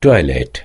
toilet.